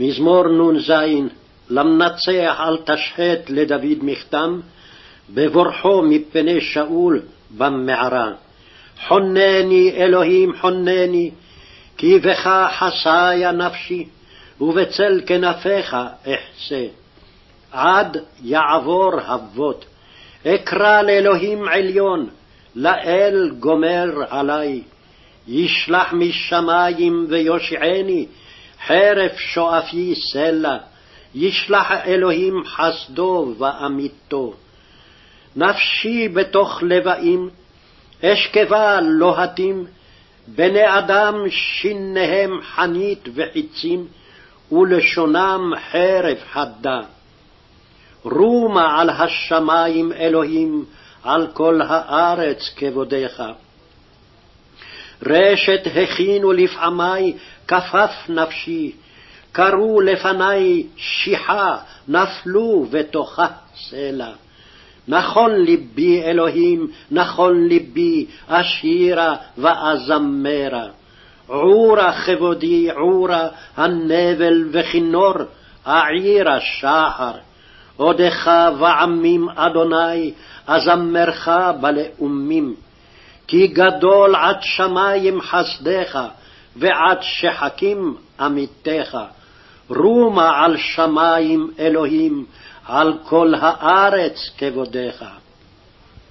מזמור נ"ז למנצח אל תשחט לדוד מכתם, בבורחו מפני שאול במערה. חונני אלוהים חונני, כי בך חסיה נפשי, ובצל כנפיך אחסה. עד יעבור אבות, אקרא לאלוהים עליון, לאל גומר עלי. ישלח משמים ויושעני, חרף שואפי סלע, ישלח אלוהים חסדו ואמיתו. נפשי בתוך לבאים, אשכבה לוהטים, בני אדם שיניהם חנית וחצים, ולשונם חרב חדה. רומה על השמים אלוהים, על כל הארץ כבודך. רשת הכינו לפעמי, כפף נפשי, קראו לפני שיחה, נפלו בתוכה סלע. נכון ליבי אלוהים, נכון ליבי, אשירה ואזמרה. עורה כבודי עורה, הנבל וכינור, אעירה שחר. עודך ועמים אדוני, אזמרך בלאומים. כי גדול עד שמים חסדך, ועד שחקים עמיתך. רומה על שמים אלוהים, על כל הארץ כבודך.